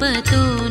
पतो